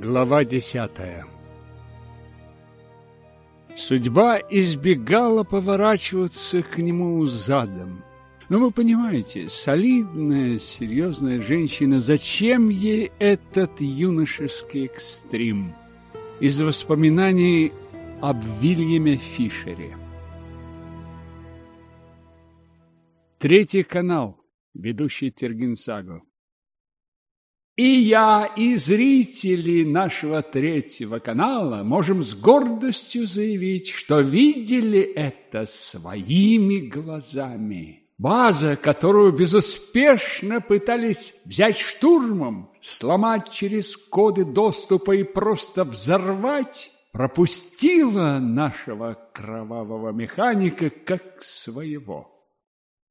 Глава десятая Судьба избегала поворачиваться к нему задом. Но вы понимаете, солидная, серьезная женщина, зачем ей этот юношеский экстрим? Из воспоминаний об Вильяме Фишере. Третий канал, ведущий Тергенсагу. И я, и зрители нашего третьего канала можем с гордостью заявить, что видели это своими глазами. База, которую безуспешно пытались взять штурмом, сломать через коды доступа и просто взорвать, пропустила нашего кровавого механика как своего.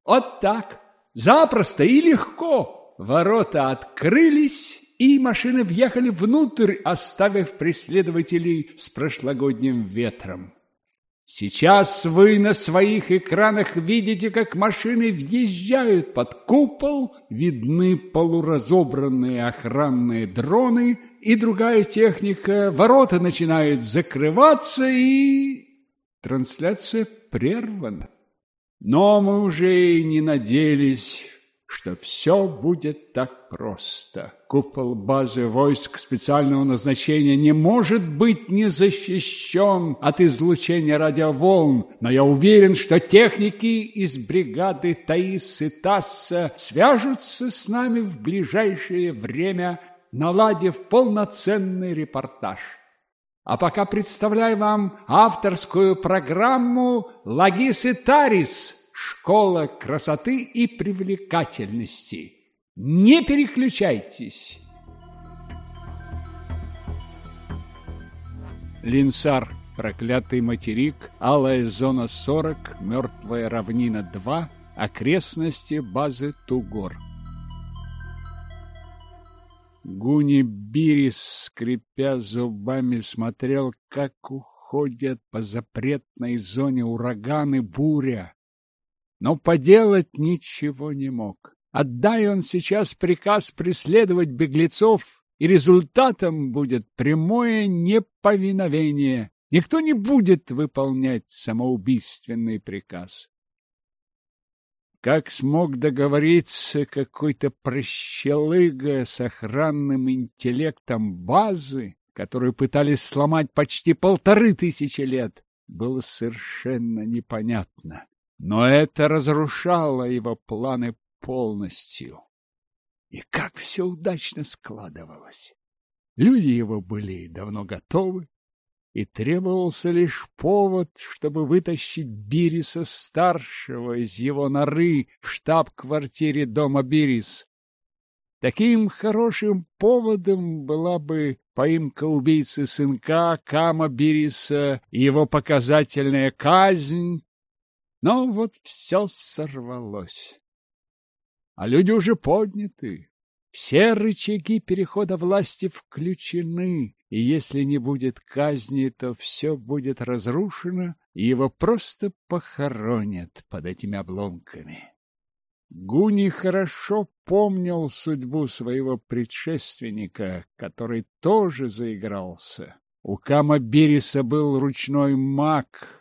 Вот так, запросто и легко Ворота открылись, и машины въехали внутрь, оставив преследователей с прошлогодним ветром. Сейчас вы на своих экранах видите, как машины въезжают под купол, видны полуразобранные охранные дроны и другая техника, ворота начинают закрываться и... Трансляция прервана. Но мы уже и не надеялись что все будет так просто. Купол базы войск специального назначения не может быть не защищен от излучения радиоволн, но я уверен, что техники из бригады Таис и Тасса свяжутся с нами в ближайшее время, наладив полноценный репортаж. А пока представляю вам авторскую программу «Лагис и Тарис» школа красоты и привлекательности. Не переключайтесь. Линсар, проклятый материк, алая зона 40, мертвая равнина 2, окрестности базы Тугор. Гуни Бирис, скрипя зубами, смотрел, как уходят по запретной зоне ураганы буря, но поделать ничего не мог. Отдай он сейчас приказ преследовать беглецов, и результатом будет прямое неповиновение. Никто не будет выполнять самоубийственный приказ. Как смог договориться какой-то прощелыга с охранным интеллектом базы, которую пытались сломать почти полторы тысячи лет, было совершенно непонятно но это разрушало его планы полностью. И как все удачно складывалось! Люди его были давно готовы, и требовался лишь повод, чтобы вытащить Бириса-старшего из его норы в штаб-квартире дома Бирис. Таким хорошим поводом была бы поимка убийцы сынка Кама Бириса и его показательная казнь но вот все сорвалось. А люди уже подняты. Все рычаги перехода власти включены, и если не будет казни, то все будет разрушено, и его просто похоронят под этими обломками. Гуни хорошо помнил судьбу своего предшественника, который тоже заигрался. У Кама Бириса был ручной маг,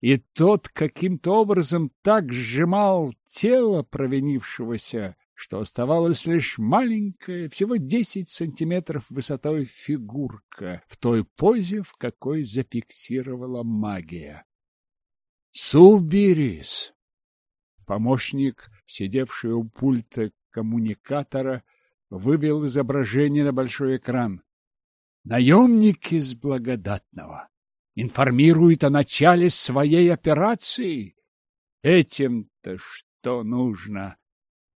и тот каким-то образом так сжимал тело провинившегося, что оставалась лишь маленькая, всего десять сантиметров высотой фигурка в той позе, в какой зафиксировала магия. Субирис! Помощник, сидевший у пульта коммуникатора, вывел изображение на большой экран. Наемник из благодатного информирует о начале своей операции. Этим-то что нужно?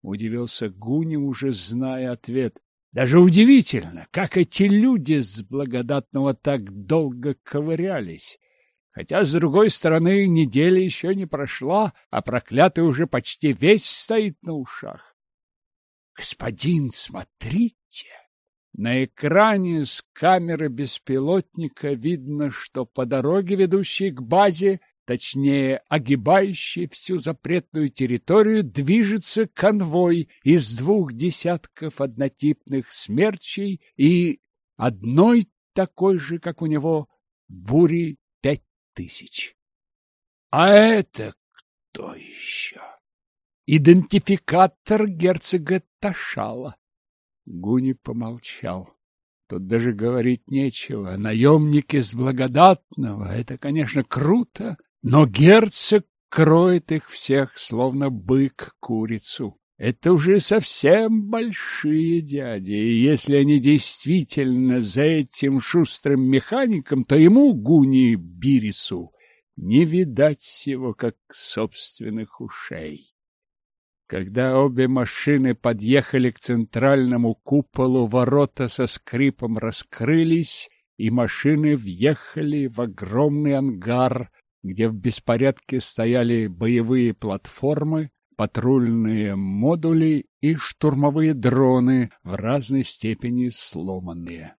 Удивился Гуни, уже зная ответ. Даже удивительно, как эти люди с благодатного так долго ковырялись. Хотя, с другой стороны, неделя еще не прошла, а проклятый уже почти весь стоит на ушах. — Господин, смотрите! На экране с камеры беспилотника видно, что по дороге, ведущей к базе, точнее, огибающей всю запретную территорию, движется конвой из двух десятков однотипных смерчей и одной такой же, как у него, бури пять тысяч. А это кто еще? Идентификатор герцога Ташала. Гуни помолчал. Тут даже говорить нечего. Наемник из благодатного — это, конечно, круто, но герцог кроет их всех, словно бык курицу. Это уже совсем большие дяди, и если они действительно за этим шустрым механиком, то ему, Гуни Бирису, не видать его, как собственных ушей. Когда обе машины подъехали к центральному куполу, ворота со скрипом раскрылись, и машины въехали в огромный ангар, где в беспорядке стояли боевые платформы, патрульные модули и штурмовые дроны в разной степени сломанные.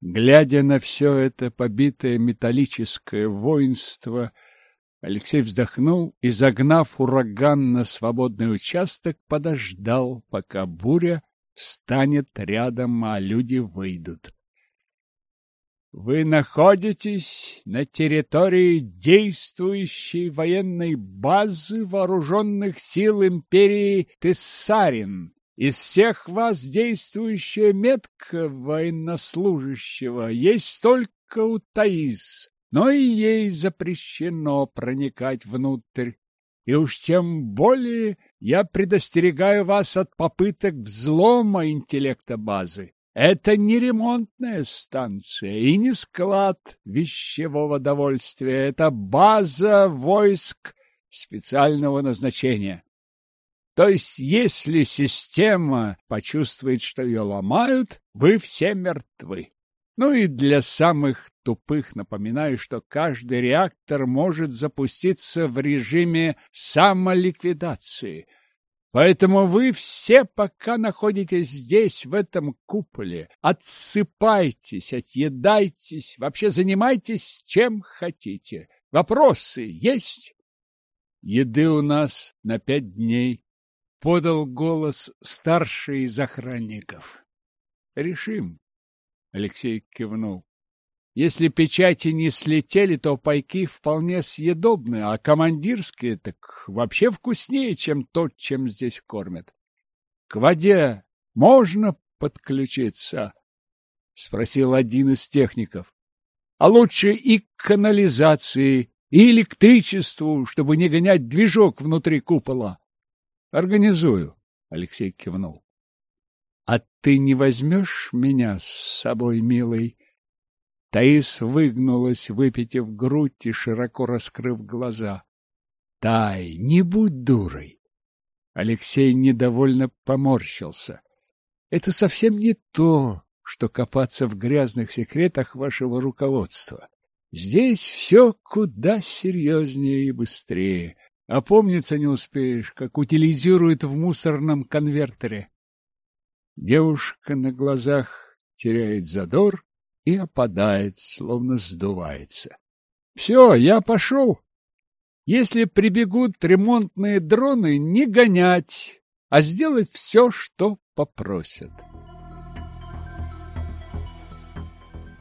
Глядя на все это побитое металлическое воинство, Алексей вздохнул и, загнав ураган на свободный участок, подождал, пока буря встанет рядом, а люди выйдут. Вы находитесь на территории действующей военной базы вооруженных сил империи Тессарин. Из всех вас действующая метка военнослужащего есть только у Таис, но и ей запрещено проникать внутрь. И уж тем более я предостерегаю вас от попыток взлома интеллекта базы. Это не ремонтная станция и не склад вещевого довольствия. Это база войск специального назначения. То есть, если система почувствует, что ее ломают, вы все мертвы. Ну и для самых тупых напоминаю, что каждый реактор может запуститься в режиме самоликвидации – Поэтому вы все пока находитесь здесь, в этом куполе. Отсыпайтесь, отъедайтесь, вообще занимайтесь чем хотите. Вопросы есть? Еды у нас на пять дней, — подал голос старший из охранников. Решим. Алексей кивнул. Если печати не слетели, то пайки вполне съедобны, а командирские так вообще вкуснее, чем то, чем здесь кормят. — К воде можно подключиться? — спросил один из техников. — А лучше и к канализации, и электричеству, чтобы не гонять движок внутри купола. — Организую, — Алексей кивнул. — А ты не возьмешь меня с собой, милый? Таис выгнулась, выпитив грудь и широко раскрыв глаза. — Тай, не будь дурой! Алексей недовольно поморщился. — Это совсем не то, что копаться в грязных секретах вашего руководства. Здесь все куда серьезнее и быстрее. Опомниться не успеешь, как утилизируют в мусорном конвертере. Девушка на глазах теряет задор и опадает, словно сдувается. Все, я пошел. Если прибегут ремонтные дроны, не гонять, а сделать все, что попросят.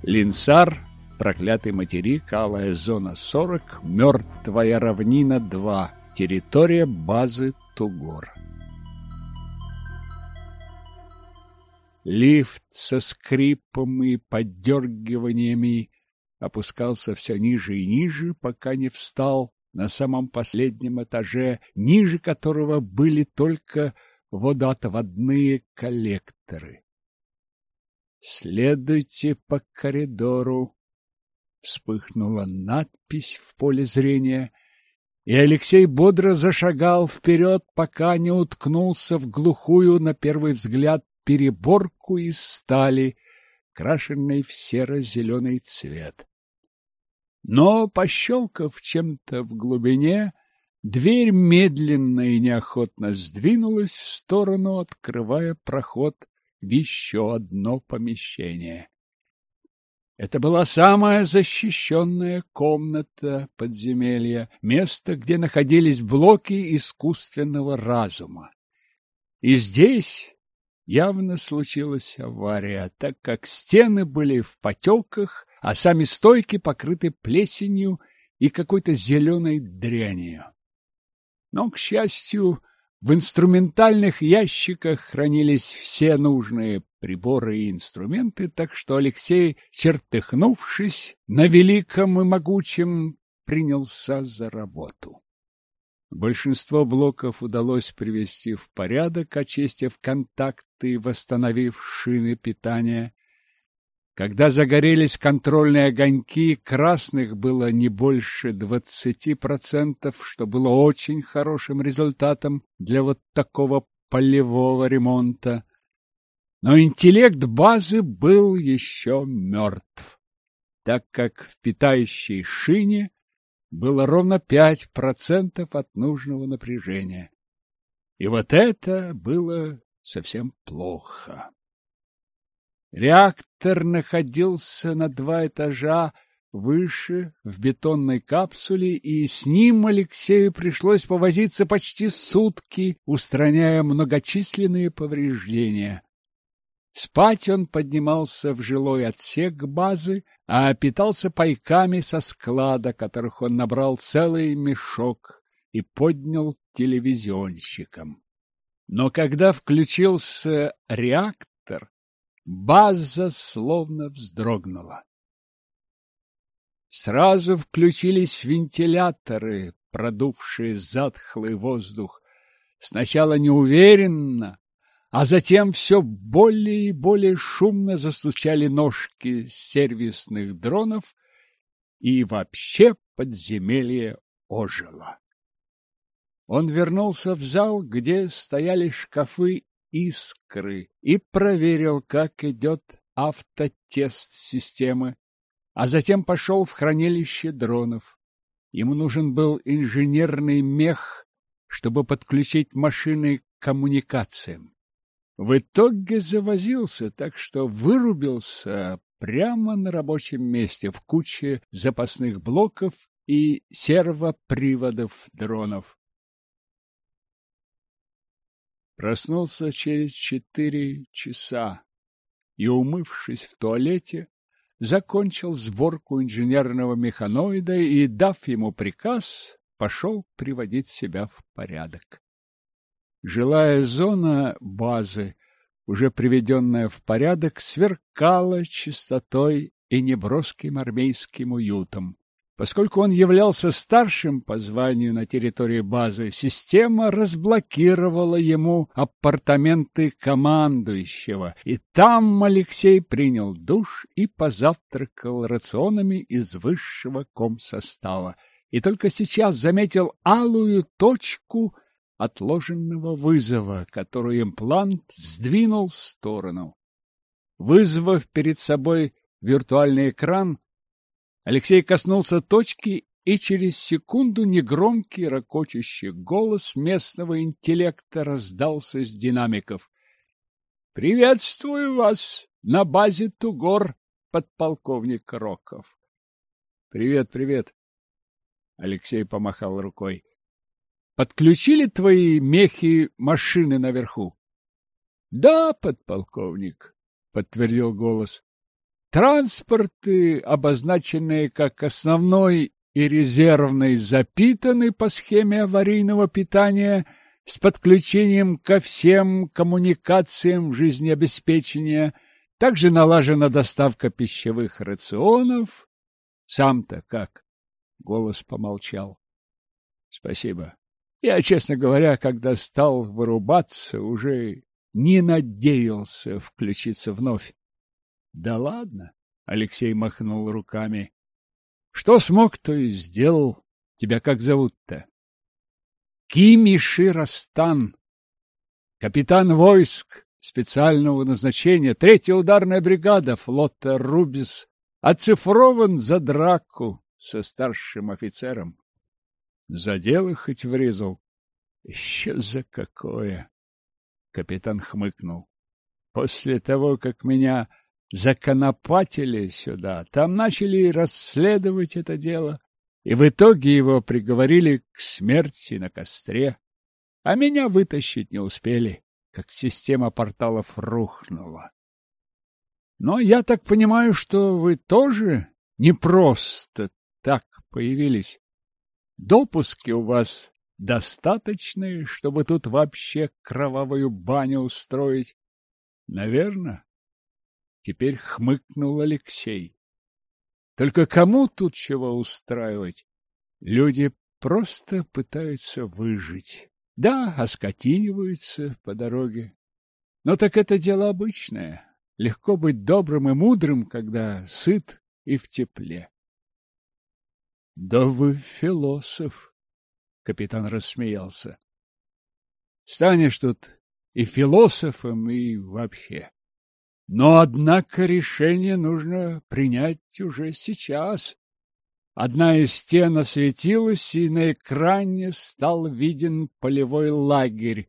Линсар, проклятый материк, алая зона 40, мертвая равнина 2, территория базы Тугор. Лифт со скрипом и поддергиваниями опускался все ниже и ниже, пока не встал на самом последнем этаже, ниже которого были только водоотводные коллекторы. «Следуйте по коридору», — вспыхнула надпись в поле зрения, и Алексей бодро зашагал вперед, пока не уткнулся в глухую, на первый взгляд, переборку из стали, крашенной в серо-зеленый цвет. Но, пощелкав чем-то в глубине, дверь медленно и неохотно сдвинулась в сторону, открывая проход в еще одно помещение. Это была самая защищенная комната подземелья, место, где находились блоки искусственного разума. И здесь явно случилась авария, так как стены были в потеках, а сами стойки покрыты плесенью и какой-то зеленой дрянью. Но, к счастью, в инструментальных ящиках хранились все нужные приборы и инструменты, так что Алексей, чертыхнувшись, на великом и могучем принялся за работу. Большинство блоков удалось привести в порядок, очистив контакты и восстановив шины питания. Когда загорелись контрольные огоньки, красных было не больше двадцати процентов, что было очень хорошим результатом для вот такого полевого ремонта. Но интеллект базы был еще мертв, так как в питающей шине было ровно пять процентов от нужного напряжения. И вот это было совсем плохо. Реактор находился на два этажа выше, в бетонной капсуле, и с ним Алексею пришлось повозиться почти сутки, устраняя многочисленные повреждения. Спать он поднимался в жилой отсек базы, а питался пайками со склада, которых он набрал целый мешок и поднял телевизионщикам. Но когда включился реактор, База словно вздрогнула. Сразу включились вентиляторы, продувшие затхлый воздух. Сначала неуверенно, а затем все более и более шумно застучали ножки сервисных дронов, и вообще подземелье ожило. Он вернулся в зал, где стояли шкафы искры и проверил, как идет автотест системы, а затем пошел в хранилище дронов. Ему нужен был инженерный мех, чтобы подключить машины к коммуникациям. В итоге завозился, так что вырубился прямо на рабочем месте в куче запасных блоков и сервоприводов дронов. Проснулся через четыре часа и, умывшись в туалете, закончил сборку инженерного механоида и, дав ему приказ, пошел приводить себя в порядок. Жилая зона базы, уже приведенная в порядок, сверкала чистотой и неброским армейским уютом. Поскольку он являлся старшим по званию на территории базы, система разблокировала ему апартаменты командующего, и там Алексей принял душ и позавтракал рационами из высшего комсостава. И только сейчас заметил алую точку отложенного вызова, которую имплант сдвинул в сторону. Вызвав перед собой виртуальный экран, Алексей коснулся точки, и через секунду негромкий ракочущий голос местного интеллекта раздался с динамиков. — Приветствую вас на базе Тугор, подполковник Роков. — Привет, привет. Алексей помахал рукой. — Подключили твои мехи машины наверху? — Да, подполковник, — подтвердил голос. Транспорты, обозначенные как основной и резервный, запитаны по схеме аварийного питания с подключением ко всем коммуникациям жизнеобеспечения. Также налажена доставка пищевых рационов. Сам-то как? Голос помолчал. Спасибо. Я, честно говоря, когда стал вырубаться, уже не надеялся включиться вновь. Да ладно, Алексей махнул руками. Что смог, то и сделал. Тебя как зовут-то? Кимиши Растан. Капитан войск специального назначения, третья ударная бригада флота Рубис, оцифрован за драку со старшим офицером. За дело хоть врезал. Еще за какое? Капитан хмыкнул. После того, как меня законопатили сюда, там начали расследовать это дело, и в итоге его приговорили к смерти на костре, а меня вытащить не успели. как система порталов рухнула. Но я так понимаю, что вы тоже не просто так появились. Допуски у вас достаточные, чтобы тут вообще кровавую баню устроить? Наверно. Теперь хмыкнул Алексей. Только кому тут чего устраивать? Люди просто пытаются выжить. Да, оскотиниваются по дороге. Но так это дело обычное. Легко быть добрым и мудрым, когда сыт и в тепле. — Да вы философ! — капитан рассмеялся. — Станешь тут и философом, и вообще. Но, однако, решение нужно принять уже сейчас. Одна из стен осветилась, и на экране стал виден полевой лагерь,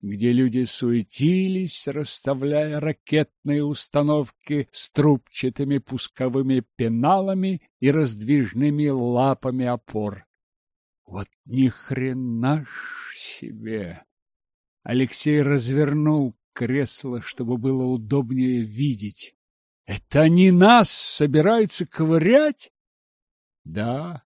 где люди суетились, расставляя ракетные установки с трубчатыми пусковыми пеналами и раздвижными лапами опор. Вот ни хрена себе! Алексей развернул кресло, чтобы было удобнее видеть. Это они нас собираются ковырять? Да,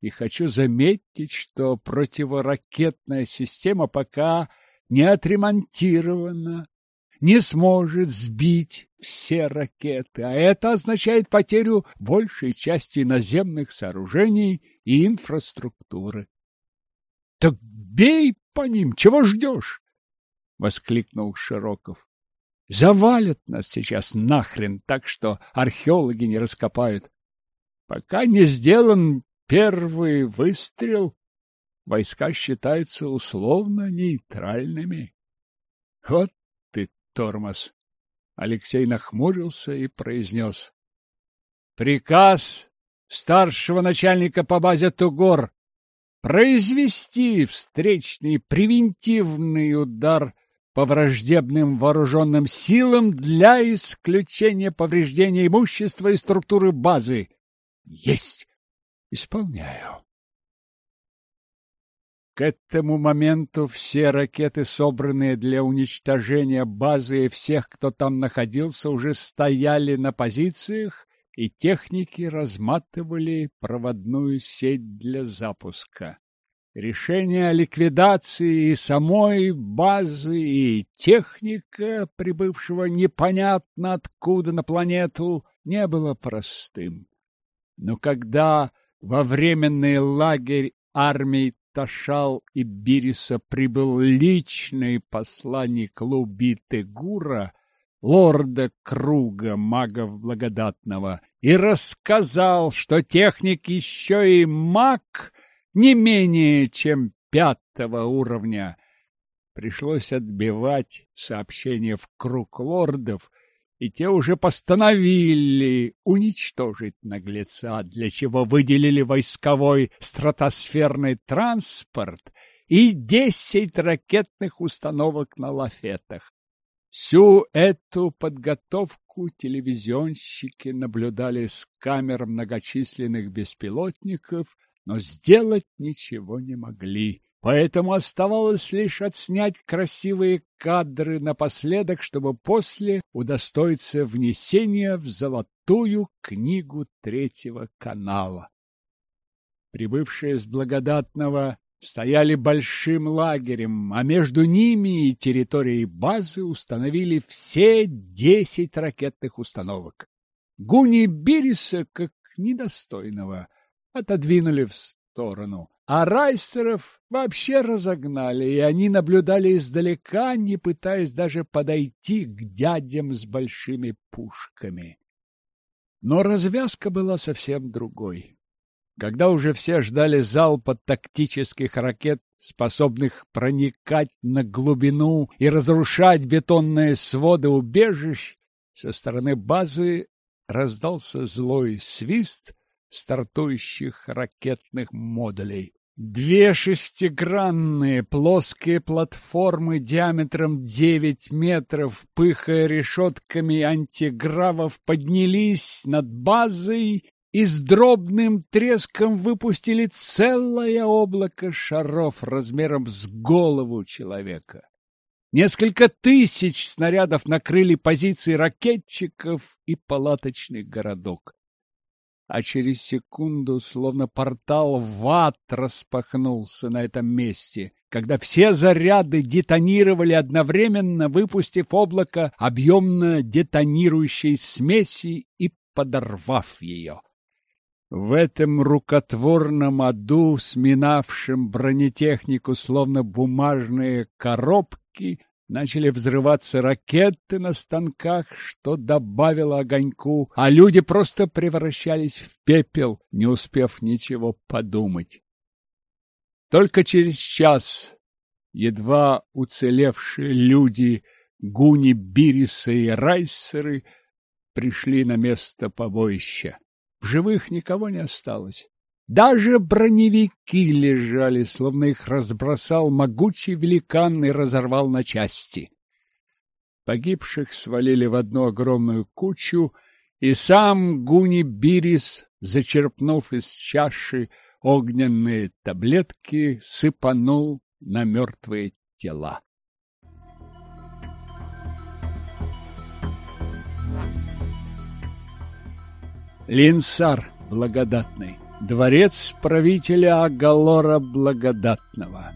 и хочу заметить, что противоракетная система пока не отремонтирована, не сможет сбить все ракеты, а это означает потерю большей части наземных сооружений и инфраструктуры. — Так бей по ним, чего ждешь? воскликнул Широков. Завалят нас сейчас нахрен так, что археологи не раскопают. Пока не сделан первый выстрел, войска считаются условно нейтральными. Вот ты тормоз. Алексей нахмурился и произнес. Приказ старшего начальника по базе Тугор произвести встречный превентивный удар по враждебным вооруженным силам для исключения повреждения имущества и структуры базы. Есть! Исполняю. К этому моменту все ракеты, собранные для уничтожения базы и всех, кто там находился, уже стояли на позициях, и техники разматывали проводную сеть для запуска. Решение о ликвидации и самой базы, и техника, прибывшего непонятно откуда на планету, не было простым. Но когда во временный лагерь армии Ташал и Бириса прибыл личный посланник Лубиты Гура, лорда круга магов благодатного, и рассказал, что техник еще и маг — не менее чем пятого уровня. Пришлось отбивать сообщения в круг лордов, и те уже постановили уничтожить наглеца, для чего выделили войсковой стратосферный транспорт и десять ракетных установок на лафетах. Всю эту подготовку телевизионщики наблюдали с камер многочисленных беспилотников – но сделать ничего не могли. Поэтому оставалось лишь отснять красивые кадры напоследок, чтобы после удостоиться внесения в золотую книгу третьего канала. Прибывшие с благодатного стояли большим лагерем, а между ними и территорией базы установили все десять ракетных установок. Гуни Бириса, как недостойного, отодвинули в сторону. А райсеров вообще разогнали, и они наблюдали издалека, не пытаясь даже подойти к дядям с большими пушками. Но развязка была совсем другой. Когда уже все ждали залпа тактических ракет, способных проникать на глубину и разрушать бетонные своды убежищ, со стороны базы раздался злой свист, стартующих ракетных модулей. Две шестигранные плоские платформы диаметром 9 метров, пыхая решетками антигравов, поднялись над базой и с дробным треском выпустили целое облако шаров размером с голову человека. Несколько тысяч снарядов накрыли позиции ракетчиков и палаточный городок. А через секунду, словно портал в ад, распахнулся на этом месте, когда все заряды детонировали одновременно, выпустив облако объемно детонирующей смеси и подорвав ее. В этом рукотворном аду, сминавшем бронетехнику, словно бумажные коробки, начали взрываться ракеты на станках, что добавило огоньку, а люди просто превращались в пепел, не успев ничего подумать. Только через час едва уцелевшие люди Гуни, Бириса и Райсеры пришли на место побоища. В живых никого не осталось. Даже броневики лежали, словно их разбросал могучий великан и разорвал на части. Погибших свалили в одну огромную кучу, и сам Гуни Бирис, зачерпнув из чаши огненные таблетки, сыпанул на мертвые тела. Линсар благодатный, дворец правителя Агалора благодатного.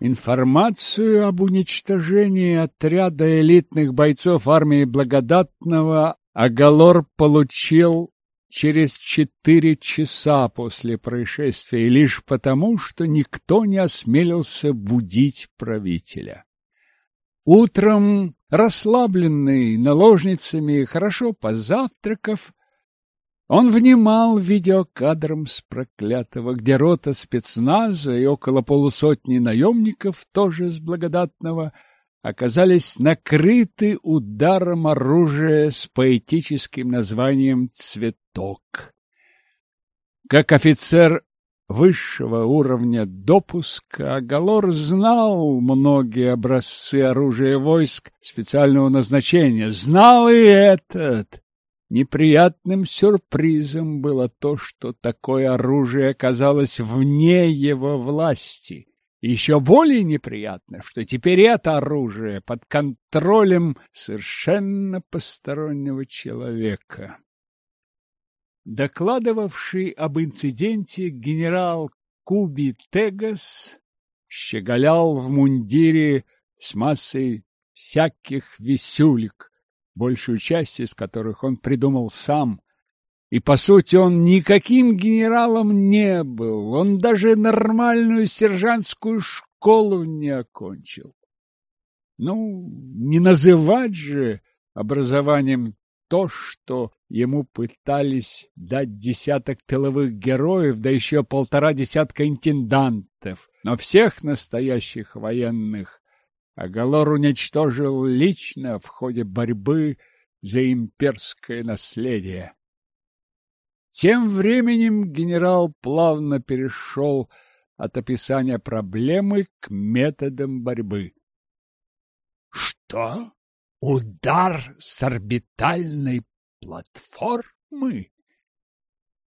Информацию об уничтожении отряда элитных бойцов армии благодатного Агалор получил через четыре часа после происшествия, лишь потому, что никто не осмелился будить правителя. Утром Расслабленный наложницами, хорошо позавтракав, он внимал видеокадрам с проклятого, где рота спецназа и около полусотни наемников, тоже с благодатного, оказались накрыты ударом оружия с поэтическим названием «Цветок». Как офицер высшего уровня допуска, Галор знал многие образцы оружия войск специального назначения, знал и этот. Неприятным сюрпризом было то, что такое оружие оказалось вне его власти. Еще более неприятно, что теперь это оружие под контролем совершенно постороннего человека. Докладывавший об инциденте генерал Куби Тегас щеголял в мундире с массой всяких висюлек, большую часть из которых он придумал сам. И, по сути, он никаким генералом не был, он даже нормальную сержантскую школу не окончил. Ну, не называть же образованием то, что ему пытались дать десяток тыловых героев, да еще полтора десятка интендантов. Но всех настоящих военных Агалор уничтожил лично в ходе борьбы за имперское наследие. Тем временем генерал плавно перешел от описания проблемы к методам борьбы. — Что? Удар с орбитальной платформы?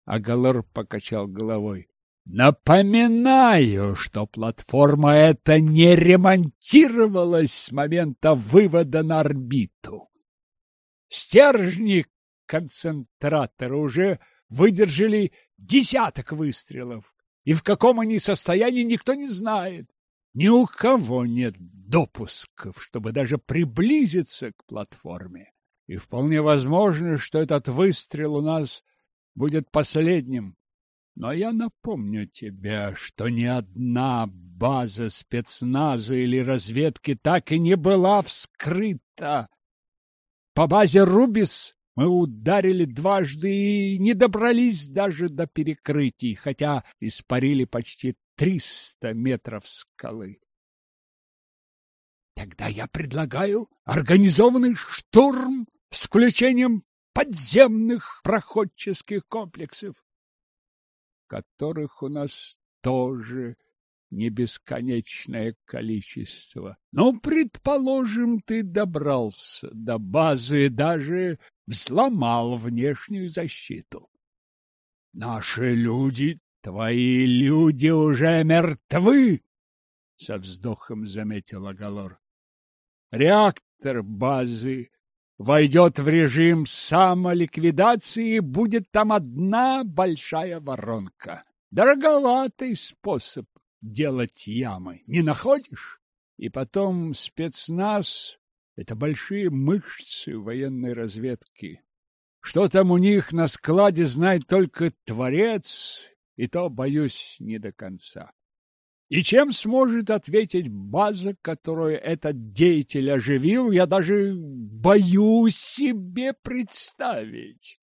Агалор покачал головой. Напоминаю, что платформа эта не ремонтировалась с момента вывода на орбиту. Стержни концентратора уже выдержали десяток выстрелов, и в каком они состоянии никто не знает. Ни у кого нет допусков, чтобы даже приблизиться к платформе. И вполне возможно, что этот выстрел у нас будет последним. Но я напомню тебе, что ни одна база спецназа или разведки так и не была вскрыта. По базе Рубис мы ударили дважды и не добрались даже до перекрытий, хотя испарили почти триста метров скалы. Тогда я предлагаю организованный штурм с включением подземных проходческих комплексов, которых у нас тоже не бесконечное количество. Ну, предположим, ты добрался до базы даже взломал внешнюю защиту. Наши люди Твои люди уже мертвы. — со вздохом заметил Агалор. Реактор базы войдет в режим самоликвидации, и будет там одна большая воронка. Дороговатый способ делать ямы, не находишь? И потом спецназ — это большие мышцы военной разведки. Что там у них на складе знает только Творец, и то, боюсь, не до конца. И чем сможет ответить база, которую этот деятель оживил, я даже боюсь себе представить.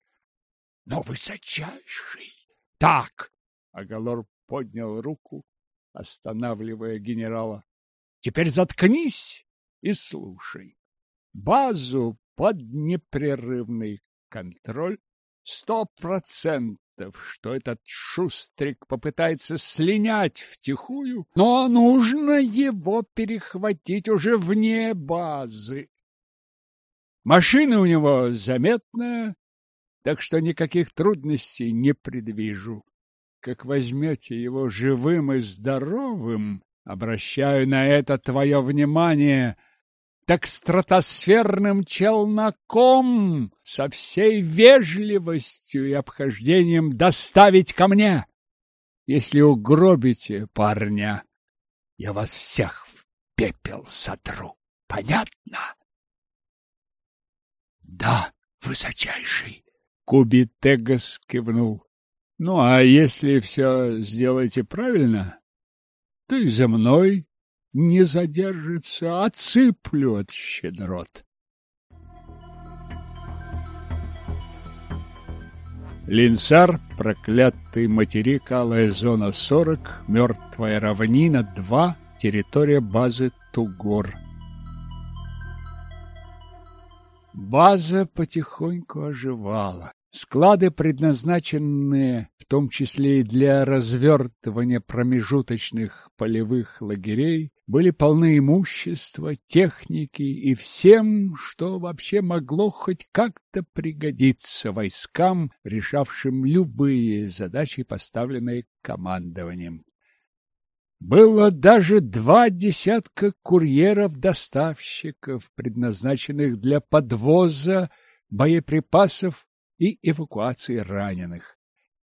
Но высочайший... Так! Агалор поднял руку, останавливая генерала. Теперь заткнись и слушай. Базу под непрерывный контроль сто процентов что этот шустрик попытается слинять втихую, но нужно его перехватить уже вне базы. Машина у него заметная, так что никаких трудностей не предвижу. Как возьмете его живым и здоровым, обращаю на это твое внимание — так стратосферным челноком со всей вежливостью и обхождением доставить ко мне. Если угробите парня, я вас всех в пепел сотру. Понятно? Да, высочайший. Кубитегас кивнул. Ну, а если все сделаете правильно, и за мной не задержится, отсыплю от щедрот. Линсар, проклятый материк, алая зона 40, мертвая равнина 2, территория базы Тугор. База потихоньку оживала. Склады, предназначенные в том числе и для развертывания промежуточных полевых лагерей, были полны имущества, техники и всем, что вообще могло хоть как-то пригодиться войскам, решавшим любые задачи, поставленные командованием. Было даже два десятка курьеров-доставщиков, предназначенных для подвоза боеприпасов и эвакуации раненых.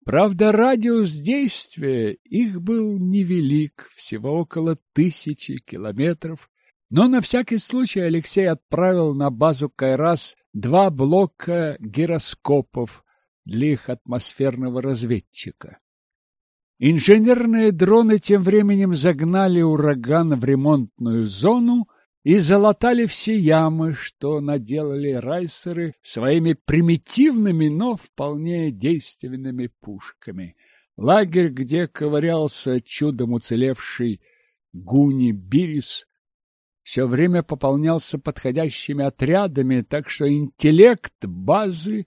Правда, радиус действия их был невелик, всего около тысячи километров, но на всякий случай Алексей отправил на базу Кайрас два блока гироскопов для их атмосферного разведчика. Инженерные дроны тем временем загнали ураган в ремонтную зону и залатали все ямы, что наделали райсеры своими примитивными, но вполне действенными пушками. Лагерь, где ковырялся чудом уцелевший Гуни Бирис, все время пополнялся подходящими отрядами, так что интеллект базы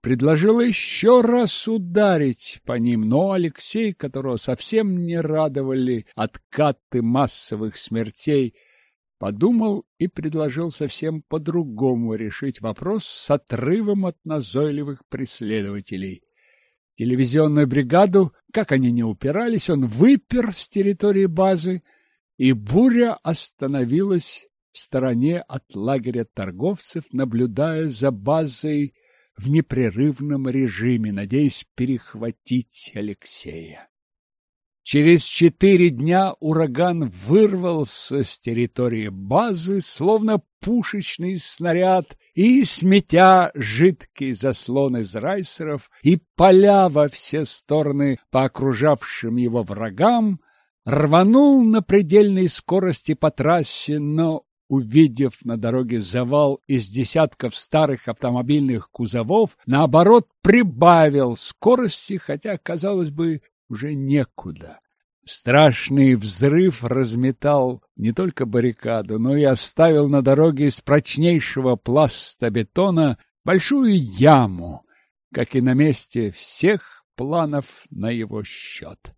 предложил еще раз ударить по ним, но Алексей, которого совсем не радовали откаты массовых смертей, подумал и предложил совсем по-другому решить вопрос с отрывом от назойливых преследователей. Телевизионную бригаду, как они не упирались, он выпер с территории базы, и буря остановилась в стороне от лагеря торговцев, наблюдая за базой в непрерывном режиме, надеясь перехватить Алексея. Через четыре дня ураган вырвался с территории базы, словно пушечный снаряд, и, сметя жидкий заслон из райсеров и поля во все стороны по окружавшим его врагам, рванул на предельной скорости по трассе, но, увидев на дороге завал из десятков старых автомобильных кузовов, наоборот, прибавил скорости, хотя, казалось бы, уже некуда. Страшный взрыв разметал не только баррикаду, но и оставил на дороге из прочнейшего пласта бетона большую яму, как и на месте всех планов на его счет.